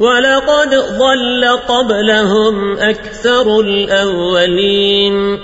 ولقد ظل قبلهم أكثر الأولين.